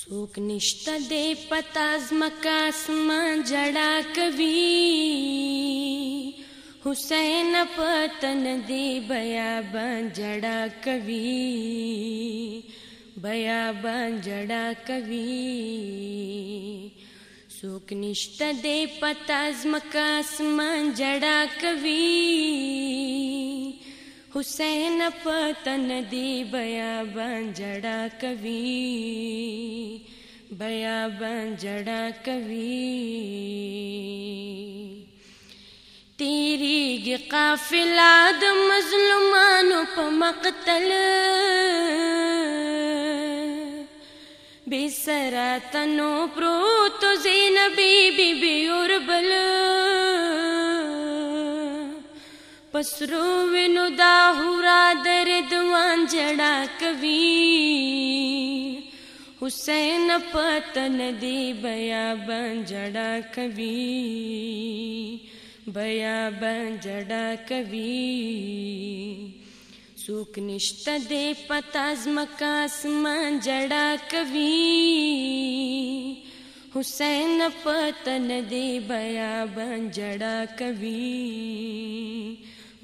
څوک نشته دې پتا زمکا اسمان جڑا کوي حسین پتن دې بیا بن جڑا کوي بیا بن جڑا کوي څوک نشته دې پتا زمکا اسمان جڑا کوي حسین پتن دی بیا بنجڑا کوي بیا بنجڑا کوي تیریږي قافله د مظلومانو په مقتل بسراتنو پروتو زینبی بی بی اوربل بی پسرو وینو دا هورا درد وان جڑا کوي حسین پتن دی بیا بن جڑا کوي بیا بن جڑا کوي سوک نشته دی پتا زمکا اسمان جڑا کوي حسین پتن دی بیا بن جڑا کوي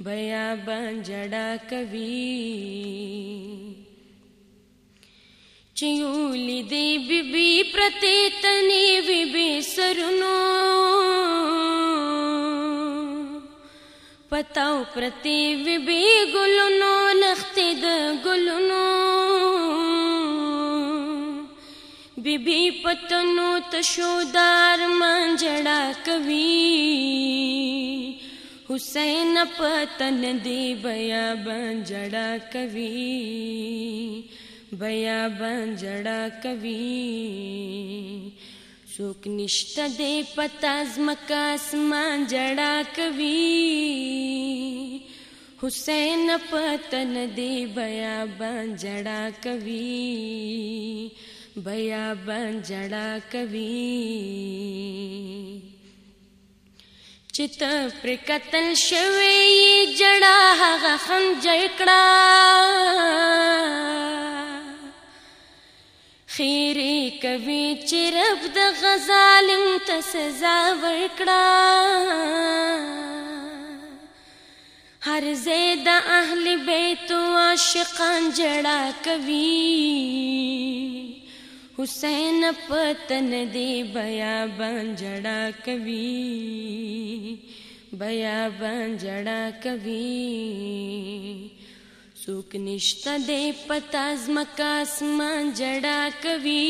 بیا بنجڑا کوي چیولی دی بی بی پرتی تنی بی بی سرنو پتاو پرتی بی بی گلنو نختی د گلنو بی بی پتنو تشودار منجڑا کوي हुसैन पतन दी बया बंजड़ा कवि बया बंजड़ा कवि शोकनिष्ठदे पतास्मकमा जड़ा कवि हुसैन पतन दे बया बंजड़ा कवि बया बंजड़ा कवि چې ته پر قتل شوې جڑا هغه خنجر کړه خیری کوي چې رب د غزالم ته سزا ورکړه هر زید اهل بیت عاشقان جڑا کوي حسین پتن دی بیا بان جڑا کوي بیا بان جڑا کوي څوک نشته دی پتا زمکا اسمان جڑا کوي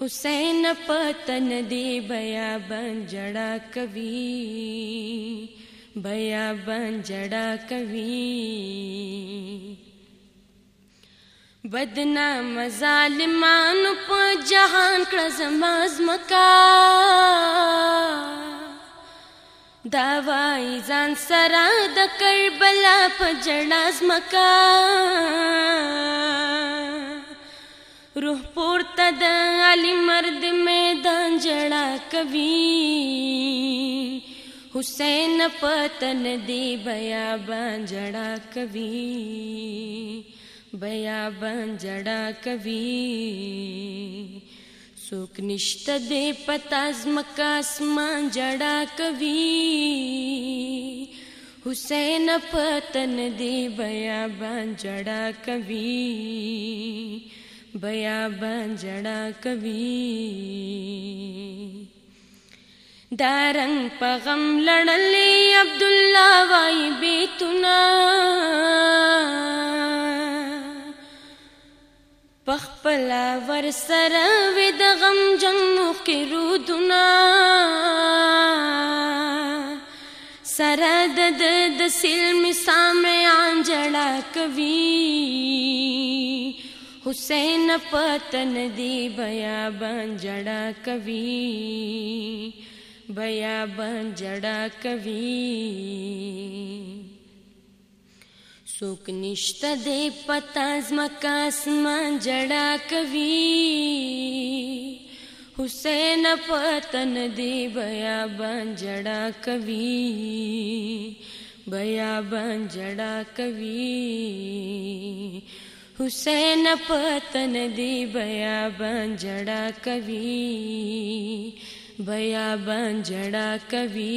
حسین پتن دی بیا بان جڑا کوي بیا بان جڑا کوي بدنام ظالمانو په جهان کړه زما زمکا دا وای ځان سره د کربلا په جنا زمکا روح پورته د علی مرد میدان جنا کوي حسین پتن دی بیا بان جنا کوي بیا بن جڑا کوي څوک نشته دې پتا زمکا اسمان جڑا کوي حسین پتن دې بیا بن جڑا کوي بیا بن جڑا کوي دارنګ پغم لړلې عبد الله وای بیتنا خپل ور سره و د غم جنو کې رودنا سره د د سلم سامع انجړه کوي حسین پتن دی بیا بنجړه کوي بیا بنجړه کوي سوک نشته دې پتا زمکا اسمان جڑا کوي حسین پتن دې بیا بن جڑا کوي بیا بن جڑا کوي حسین پتن دې بیا بن جڑا کوي بیا بن جڑا کوي